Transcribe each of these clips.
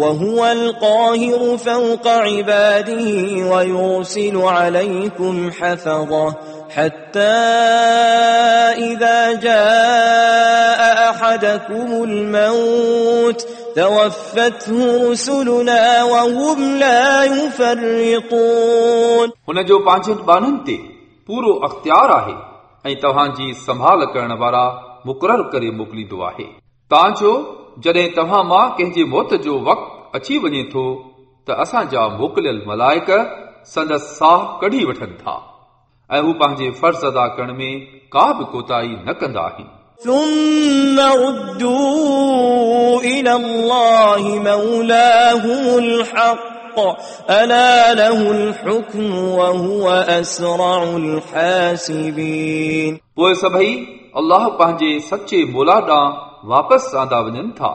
وهو القاهر فوق عباده ويرسل عليكم حفظه حتى إذا جاء أحدكم الموت توفته رسلنا وهم لا يفرطون हुन जो पंहिंजनि ॿारनि ते पूरो अख़्तियार आहे ऐं तव्हांजी संभाल करण वारा मुक़ररु करे मोकिलींदो आहे तव्हांजो जॾहिं तव्हां मां कंहिंजे मौत जो वक़्तु अची वञे थो त असांजा मोकिलियल मलाइक संदसि साह कढी वठनि था ऐं हू पंहिंजे फर्ज़ अदा करण में का बि कोताही न कंदा आहिनि ثم ردوا إلى الله مولاهم الحق ألا له الحكم وهو أسرع الحاسبين पोइ सभई अलाह पंहिंजे सचे मोला ॾांहुं वापसि आंदा वञनि था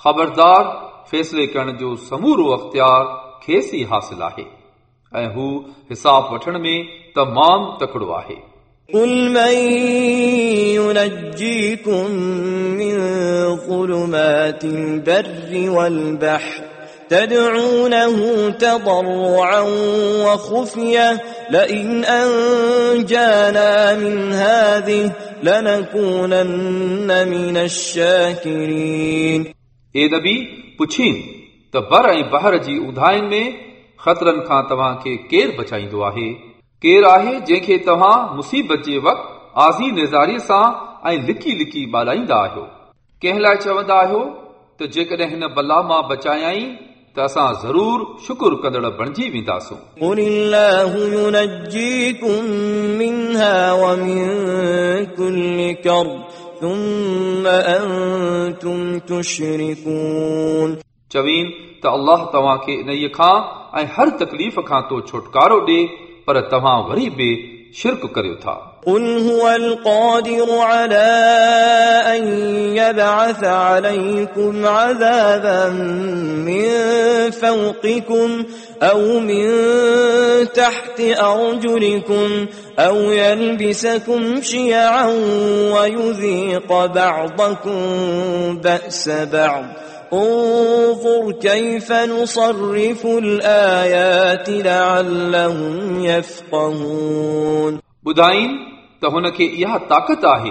ख़बरदार फ़ैसिले करण जो समूरो अख़्तियार खेसि ई हासिल आहे ऐं हू हिसाब वठण में तमामु तकड़ो आहे قل من ينجيكم من ظلمات البر والبحر تدعونه تضرعا وخفية لئن أنجانا من هذه لنكونن من الشاكرين ए नबी पुछीन त बर ऐं बहर जी उधाइन में ख़तरनि खां तव्हांखे केरु बचाईंदो आहे केरु आहे जंहिंखे तव्हां मुसीबत जे वक़्तु आज़ी निज़ारीअ सां ऐं लिकी लिकी ॿालाईंदा आहियो कंहिं लाइ चवंदा आहियो त जेकॾहिं हिन बला मां बचायाई त असां ज़रूर शुकुर कंदड़ बणिजी वेंदासूं قل الله ينجيكم منها ومن كل كرب ثم أنتم تشركون चवीन त अल्लाह तव्हांखे इन्हीअ खां ऐं हर तकलीफ़ खां तो छुटकारो ॾे पर तव्हां वरी बि शिरक करियो था قل هو القادر على أن يبعث عليكم عذابا من فوقكم أو من تحت أرجلكم أو يلبسكم شيعا ويذيق بعضكم بأس بعض انظر كيف نصرف الآيات لعلهم يفقهون ॿुधाईन त हुनखे इहा ताक़त आहे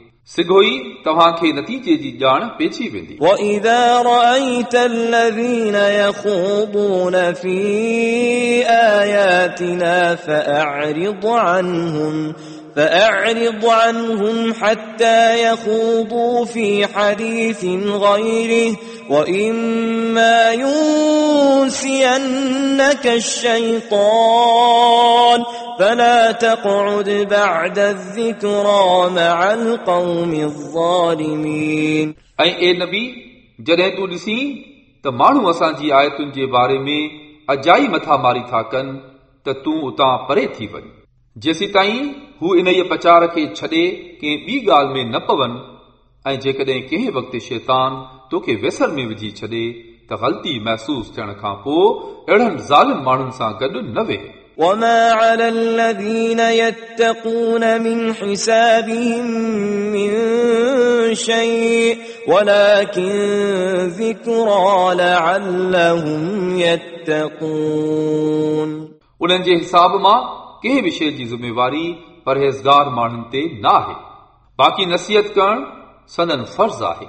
सिघो ई तव्हांखे नतीजे जी ॼाण पेची वेंदी وإذا رأيت الذين يخوضون في آياتنا فأعرض عنهم فأعرض عنهم حتى يخوضوا في حديث غيره وإما ينسينك الشيطان فلا تقعد بعد الذكرى مع القوم الظالمين ऐं ए नबी जॾहिं तूं ॾिसी त माण्हू असांजी आयतुनि जे बारे में अजाई मथा मारी था कनि त तूं उतां परे थी वञ जेसी ताईं हू इन प्रचार खे छॾे कंहिं ॿी ॻाल्हि में न पवनि ऐं जेकॾहिं कंहिं वक़्तु शैतान तोखे व्यसर में विझी छॾे त ग़लती महसूस थियण खां पोइ अहिड़नि ज़ालिम माण्हुनि सां गॾु न वेह وما على الذين يتقون من حسابهم من شيء ولكن ذكرى لعلهم يتقون उन्हनि जे हिसाब मां कंहिं बि शइ जी ज़िमेवारी परहेज़गार माण्हुनि ते न आहे बाक़ी नसीहत करणु संदन फर्ज़ आहे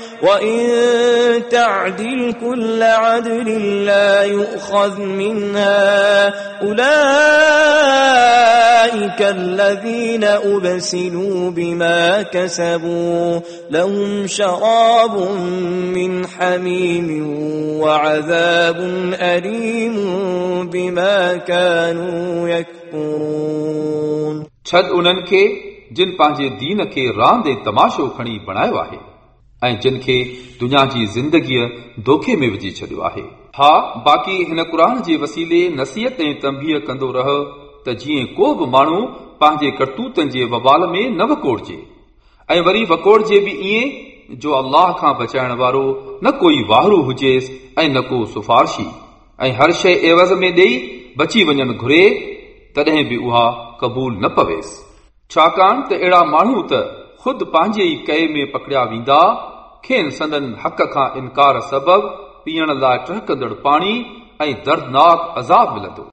وإن تعدل كل عدل لا يؤخذ منها أولئك الذين أبسلوا بما كسبوا لهم شراب من حميم وعذاب أليم بما كانوا يكفرون छद उन्हनि खे जिन पंहिंजे दीन खे रांदि ऐं तमाशो खणी बणायो आहे ۽ جن کي دنيا جي زندگيءَ ڌوکي ۾ وجهي ڇڏيو آهي. ها باقي هن قرآن جي وسيلي نصيحت ۽ تمبيهه ڪندو رهه ته جيئن ڪو به ماڻهو پنهنجي ڪرتوتن جي وبال ۾ نه وڪوڙجي ۽ وري وڪوڙجي به ائين جو الله کان بچائڻ وارو نه ڪوئي واهرو هجيس ۽ نه ڪو سفارشي ۽ هر شيءِ عيوض ۾ ڏيئي بچي وڃڻ گهري تڏهن به اها قبول نه پويس. ڇاڪاڻ ته اهڙا ماڻهو ته خود پنهنجي ئي ڪئي ۾ پڪڙيا ويندا کين سندن حق کان انڪار سبب پيئڻ لاءِ ٽهڪندڙ پاڻي ۽ دردناڪ عذاب ملندو